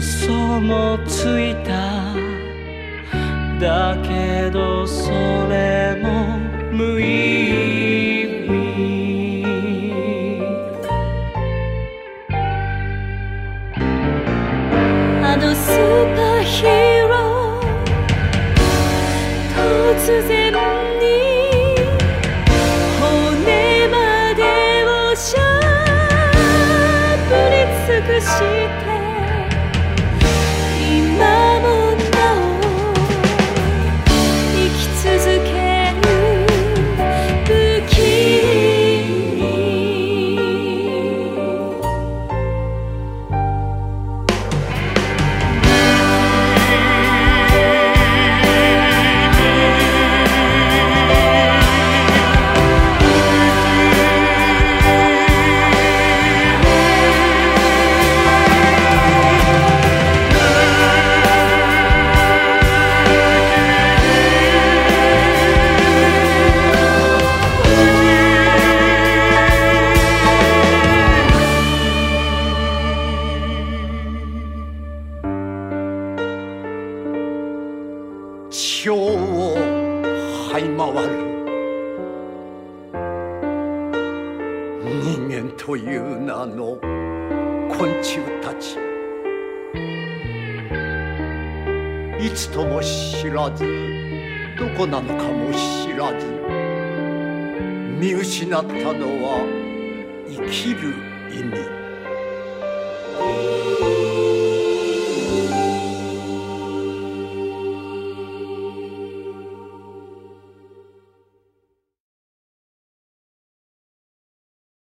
嘘もついただけどそれも無意味。あのスーパーヒーロー地表を這い回る。人間という名の昆虫たち。いつとも知らずどこなのかも知らず見失ったのは生きる意味。